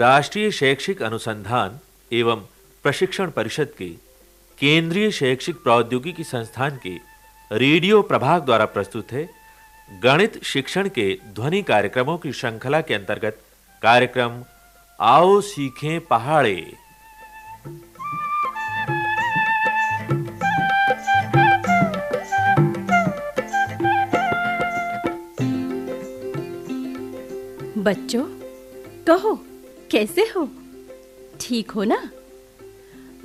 राष्ट्रीय शैक्षिक अनुसंधान एवं प्रशिक्षण परिषद के केंद्रीय शैक्षिक प्रौद्योगिकी संस्थान के रेडियो प्रभाग द्वारा प्रस्तुत है। गणित शिक्षण के ध्वनि कार्यक्रमों की श्रृंखला के अंतर्गत कार्यक्रम, आओ सीखें पहाड़े। बच्चों, कहो कैसे हो? ठीक हो ना?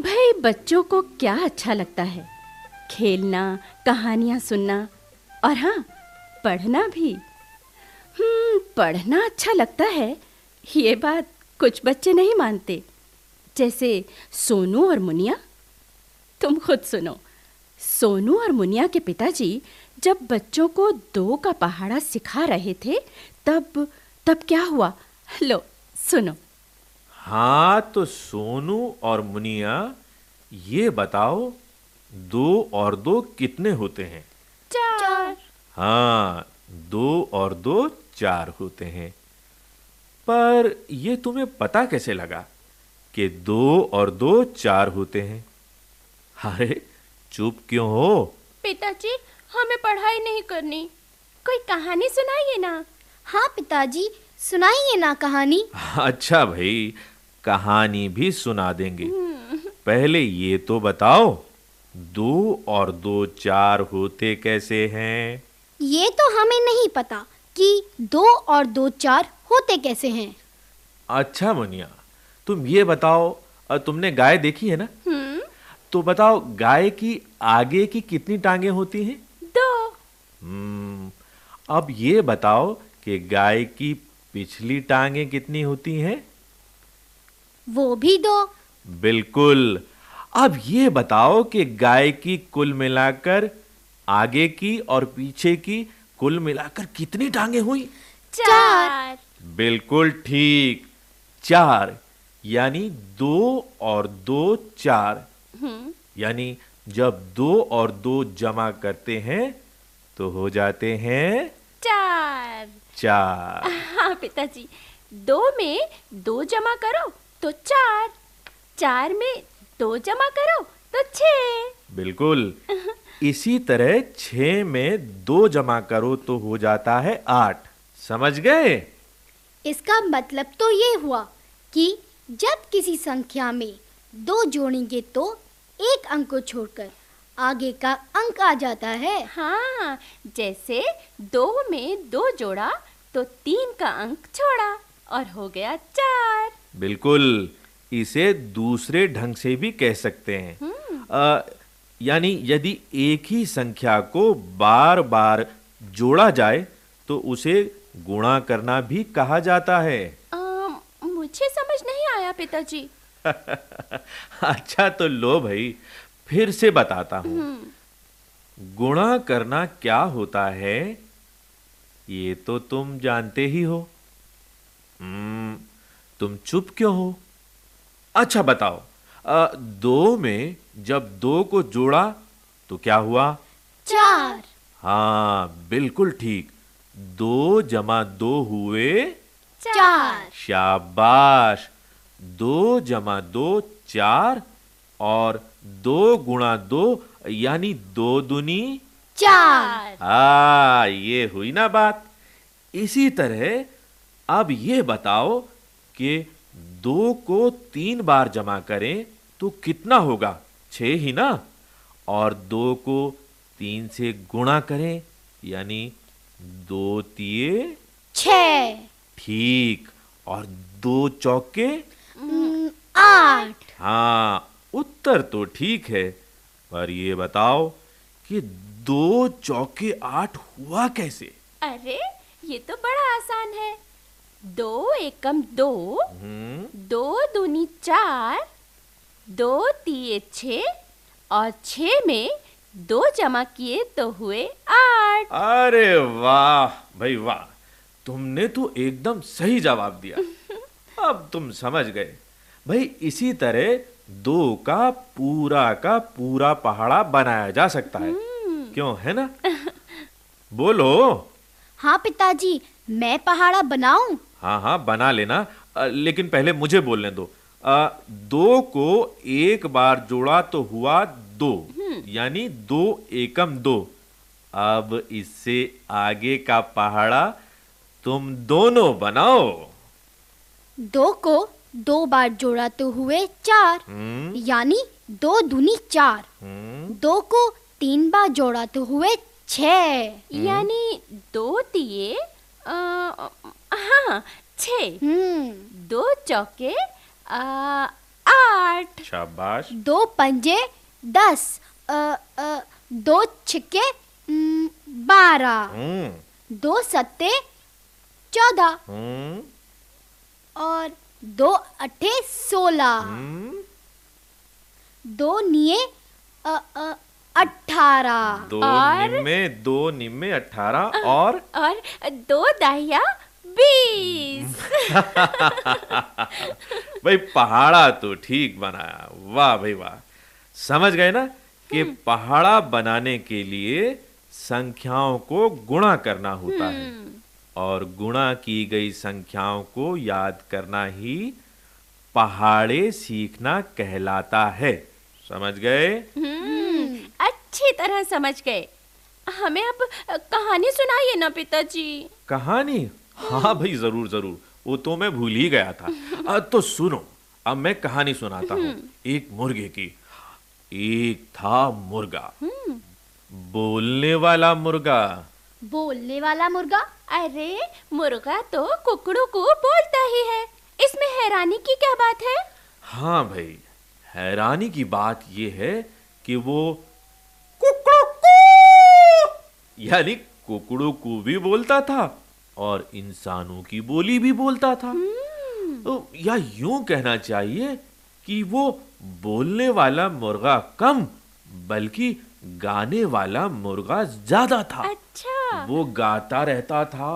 भाई, बच्चों को क्या अच्छा लगता है? खेलना, कहानियाँ सुनना, और हाँ पढ़ना भी। हम्म पढ़ना अच्छा लगता है, ये बात कुछ बच्चे नहीं मानते। जैसे सोनू और मुनिया। तुम खुद सुनो, सोनू और मुनिया के पिताजी जब बच्चों को दो का पहाड़ा सिखा रहे थे, तब तब क्या हुआ? लो, सुनो। हाँ तो सोनू और मुनिया ये बताओ दो और दो कितने होते हैं? चार। हाँ दो और दो चार होते हैं। पर ये तुम्हें पता कैसे लगा कि दो और दो चार होते हैं? अरे चुप क्यों हो? पिताजी हमें पढ़ाई नहीं करनी। कोई कहानी सुनाइए ना। हाँ पिताजी सुनाइए ना कहानी। अच्छा भाई कहानी भी सुना देंगे। पहले ये तो बताओ दो और दो चार होते कैसे हैं? ये तो हमें नहीं पता कि दो और दो चार होते कैसे हैं। अच्छा मुनिया तुम ये बताओ तुमने गाय देखी है ना? हम्म। तो बताओ गाय की आगे की कितनी टांगे होती हैं? दो। हम्म, अब ये बताओ कि गाय की पिछली टांगे कितनी होती हैं? वो भी दो। बिल्कुल। अब ये बताओ कि गाय की कुल मिलाकर आगे की और पीछे की कुल मिलाकर कितनी टांगे हुई? चार। बिल्कुल ठीक। चार यानी दो और दो चार। हम्म। यानी जब दो और दो जमा करते हैं तो हो जाते हैं चार। चार। हाँ पिताजी। दो में दो जमा करो तो चार। चार में दो जमा करो तो छः। बिल्कुल। इसी तरह छह में दो जमा करो तो हो जाता है आठ। समझ गए? इसका मतलब तो ये हुआ कि जब किसी संख्या में दो जोड़ेंगे तो एक अंक को छोड़कर आगे का अंक आ जाता है। हाँ जैसे दो में दो जोड़ा तो तीन का अंक छोड़ा और हो गया चार। बिल्कुल इसे दूसरे ढंग से भी कह सकते हैं। यानी यदि एक ही संख्या को बार बार जोड़ा जाए तो उसे गुणा करना भी कहा जाता है। अम, मुझे समझ नहीं आया पिताजी। अच्छा तो लो भाई फिर से बताता हूँ। गुणा करना क्या होता है ये तो तुम जानते ही हो। हम्म तुम चुप क्यों हो? अच्छा बताओ अ, दो में जब दो को जोड़ा तो क्या हुआ? चार। हाँ बिल्कुल ठीक। दो जमा दो हुए? चार। शाबाश। दो जमा दो चार और दो गुणा दो यानी दो दुनी? चार। आ ये हुई ना बात। इसी तरह अब ये बताओ कि दो को तीन बार जमा करें तो कितना होगा? छह ही ना? और दो को तीन से गुणा करें यानी दो तिये छ ठीक। और दो चौके? आठ। हाँ उत्तर तो ठीक है पर ये बताओ कि दो चौके आठ हुआ कैसे? अरे ये तो बड़ा आसान है। दो एकम दो हम्म दो दूनी चार दो तिये छ और छ में दो जमा किए तो हुए आठ। अरे वाह भाई वाह तुमने तो एकदम सही जवाब दिया। अब तुम समझ गए। भाई इसी तरह दो का पूरा का पूरा पहाड़ा बनाया जा सकता है। क्यों है ना? बोलो। हाँ पिताजी मैं पहाड़ा बनाऊँ? हाँ हाँ बना लेना। लेकिन पहले मुझे बोलने दो। अ, दो को एक बार जोड़ा तो हुआ दो। यानी दो एकम दो। अब इससे आगे का पहाड़ा तुम दोनों बनाओ। दो को दो बार जोड़ा तो हुए चार। हम्म। यानी दो दूनी चार। हम्म। दो को तीन बार जोड़ा तो हुए छह यानी दो दिए हाँ छः। हम्म। दो चौके आठ। शाबाश। दो पंजे दस। अ, अ, दो छिक्के बारह। हम्म। दो सत्ते चौदह। हम्म। और दो अठे सोलह। दो निये अठारह। दो और? निम्मे दो निम्मे अठारह और? और दो दाहिया बीस। भाई पहाड़ा तो ठीक बनाया। वाह भाई वाह। समझ गए ना कि पहाड़ा बनाने के लिए संख्याओं को गुणा करना होता है। और गुणा की गई संख्याओं को याद करना ही पहाड़े सीखना कहलाता है। समझ गए? हम्म, अच्छी तरह समझ गए। हमें अब कहानी सुनाइए ना पिताजी। कहानी? हाँ भाई ज़रूर ज़रूर। वो तो मैं भूल ही गया था। अ, तो सुनो अब मैं कहानी सुनाता हूँ। एक मुर्गे की। एक था मुर्गा। बोलने वाला मुर्गा। बोलने वाला मुर्गा? अरे मुर्गा तो कुकड़ू को बोलता ही है। इसमें हैरानी की क्या बात है? हाँ भाई हैरानी की बात यह है कि वो कुकड़ू कू यानी कुकड़ू को भी बोलता था। और इंसानों की बोली भी बोलता था। तो या यूँ कहना चाहिए कि वो बोलने वाला मुर्गा कम बल्कि गाने वाला मुर्गा ज़्यादा था। अच्छा। वो गाता रहता था।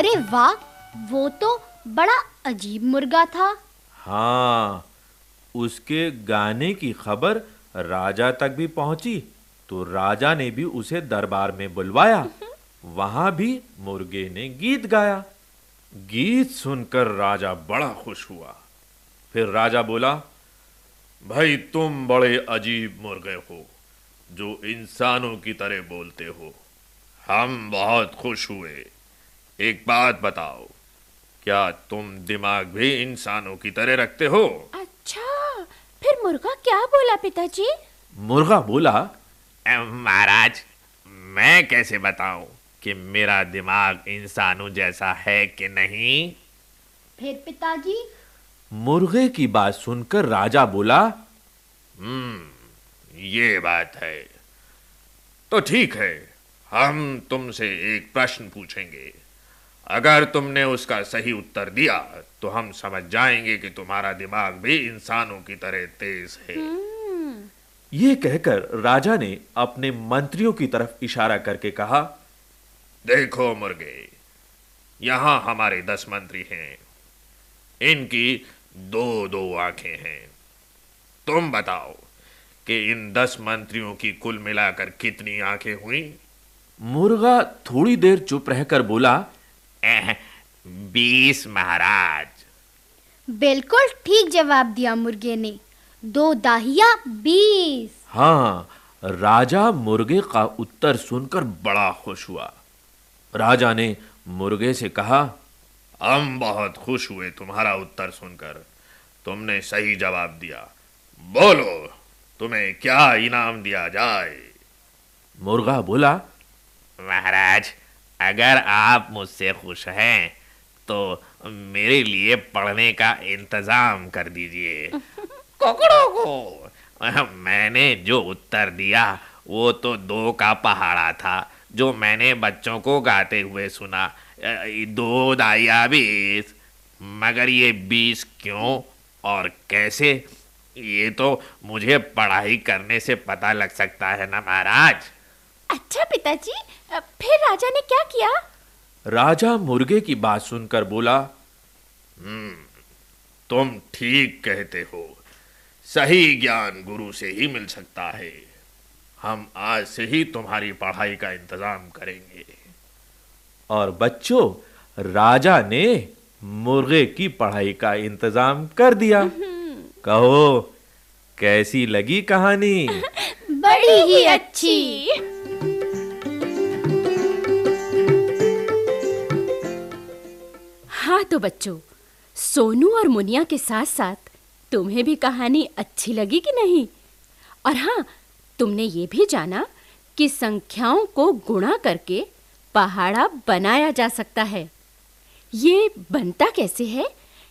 अरे वाह वो तो बड़ा अजीब मुर्गा था। हाँ उसके गाने की खबर राजा तक भी पहुँची तो राजा ने भी उसे दरबार में बुलवाया। वहाँ भी मुर्गे ने गीत गाया। गीत सुनकर राजा बड़ा खुश हुआ। फिर राजा बोला भाई तुम बड़े अजीब मुर्गे हो जो इंसानों की तरह बोलते हो। हम बहुत खुश हुए। एक बात बताओ क्या तुम दिमाग भी इंसानों की तरह रखते हो? अच्छा फिर मुर्गा क्या बोला पिताजी? मुर्गा बोला महाराज मैं कैसे बताऊँ कि मेरा दिमाग इंसानों जैसा है कि नहीं? फिर पिताजी? मुर्गे की बात सुनकर राजा बोला हम्म ये बात है। तो ठीक है हम तुमसे एक प्रश्न पूछेंगे। अगर तुमने उसका सही उत्तर दिया तो हम समझ जाएँगे कि तुम्हारा दिमाग भी इंसानों की तरह तेज है। ये कहकर राजा ने अपने मंत्रियों की तरफ़ इशारा करके कहा देखो मुर्गे यहाँ हमारे दस मंत्री हैं। इनकी दो दो आँखें हैं। तुम बताओ कि इन दस मंत्रियों की कुल मिलाकर कितनी आँखें हुई? मुर्गा थोड़ी देर चुप रहकर बोला बीस महाराज। बिल्कुल ठीक जवाब दिया मुर्गे ने। दो दाहिया बीस। हाँ राजा मुर्गे का उत्तर सुनकर बड़ा खुश हुआ। राजा ने मुर्गे से कहा हम बहुत खुश हुए तुम्हारा उत्तर सुनकर। तुमने सही जवाब दिया। बोलो तुम्हें क्या इनाम दिया जाए? मुर्गा बोला महाराज अगर आप मुझसे खुश हैं तो मेरे लिए पढ़ने का इंतज़ाम कर दीजिए। कुकड़ों को? मैंने जो उत्तर दिया वो तो दो का पहाड़ा था जो मैंने बच्चों को गाते हुए सुना। दो दाया बीस मगर ये बीस क्यों और कैसे? ये तो मुझे पढ़ाई करने से पता लग सकता है ना महाराज? अच्छा पिताजी फिर राजा ने क्या किया? राजा मुर्गे की बात सुनकर बोला हम्म तुम ठीक कहते हो। सही ज्ञान गुरु से ही मिल सकता है। हम आज से ही तुम्हारी पढ़ाई का इंतज़ाम करेंगे। और बच्चों राजा ने मुर्गे की पढ़ाई का इंतज़ाम कर दिया। कहो कैसी लगी कहानी? बड़ी ही अच्छी। तो बच्चों, सोनू और मुनिया के साथ साथ तुम्हें भी कहानी अच्छी लगी कि नहीं? और हाँ तुमने ये भी जाना कि संख्याओं को गुणा करके पहाड़ा बनाया जा सकता है। ये बनता कैसे है?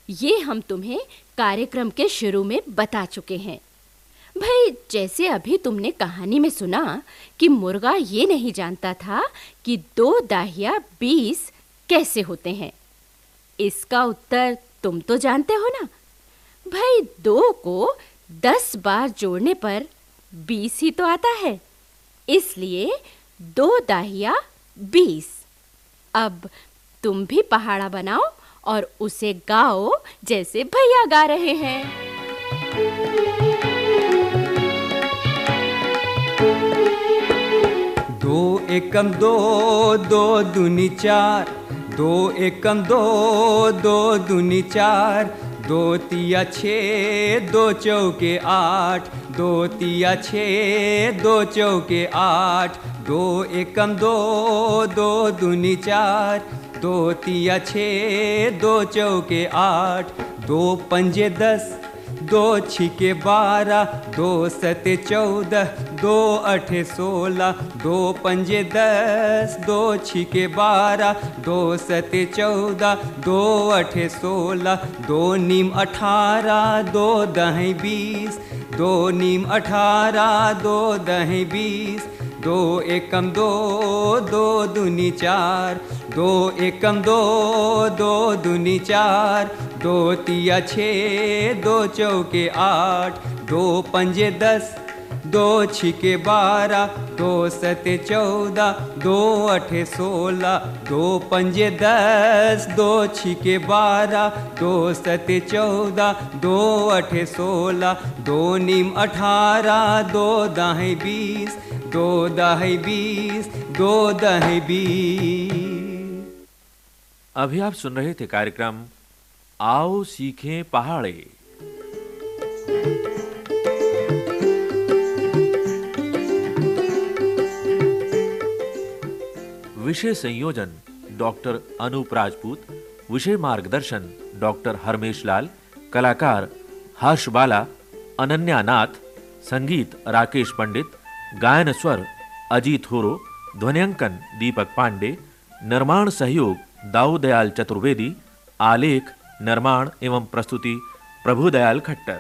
ये हम तुम्हें कार्यक्रम के शुरू में बता चुके हैं। भाई, जैसे अभी तुमने कहानी में सुना कि मुर्गा ये नहीं जानता था कि दो दाहिया बीस कैसे होते हैं। इसका उत्तर तुम तो जानते हो ना। भाई, दो को दस बार जोड़ने पर बीस ही तो आता है। इसलिए दो दाहिया, बीस। अब तुम भी पहाड़ा बनाओ और उसे गाओ जैसे भैया गा रहे हैं। दो एकम, दो दो दुनी चार। दो एकम, दो दो दूनी चार, दो तिया छ, दो चौके आठ, दो तिया छ, दो चौके आठ, दो एकम, दो दो दूनी चार, दो तिया छ, दो चौके आठ, दो पंजे दस दो छिके बारह दो सत चौदह, दो अठे सोलह, दो पंजे दस दो छिके बारह दो सत चौदह, दो अठे सोलह, दो नीम अठारह, दो दही बीस, दो नीम अठारह, दो दही बीस दो एकम, दो दो दुनी चार। दो एकम, दो दो दुनी चार। दो तिया छ, दो चौके आठ। दो पंजे दस, दो छिके बारह। दो सते चौदह, दो अठे सोलह। दो पंजे दस, दो छिके बारह। दो सते चौदह, दो अठे सोलह। दो नीम अठारह, दो दाहें बीस। दो दाहें बीस, दो दाहें बीस। अभी आप सुन रहे थे कार्यक्रम, आओ सीखें पहाड़े। विषय संयोजन, डॉक्टर अनूप राजपूत। विषय मार्गदर्शन, डॉक्टर हरमेश लाल। कलाकार हर्ष बाला, अनन्या नाथ। संगीत राकेश पंडित। गायन स्वर, अजीत होरो, ध्वनियांकन, दीपक पांडे, निर्माण सहयोग, दाऊदयाल चतुर्वेदी, आलेख, निर्माण एवं प्रस्तुति, प्रभुदयाल खट्टर।